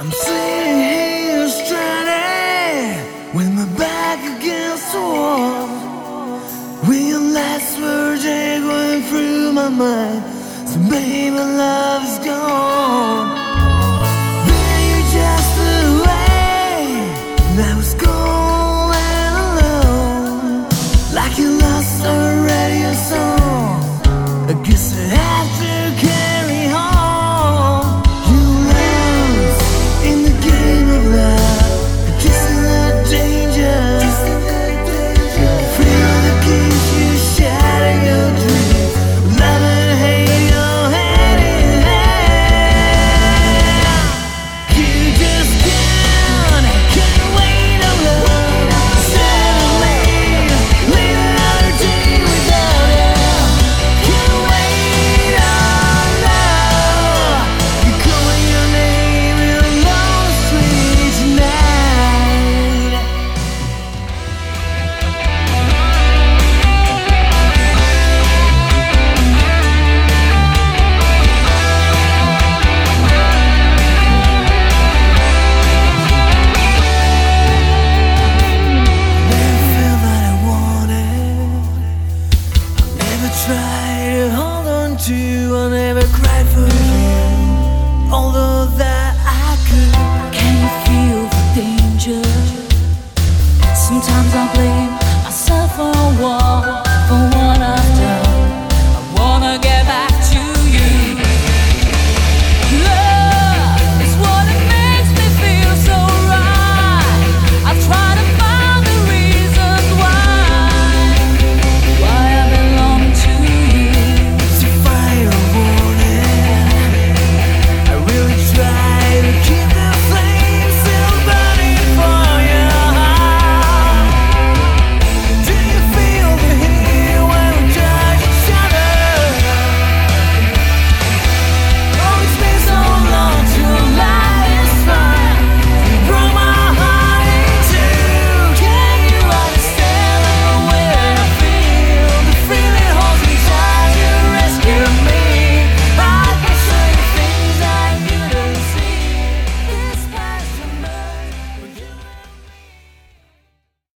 I'm sitting here stranded with my back against the wall. Real last words going through my mind, baby, love is gone.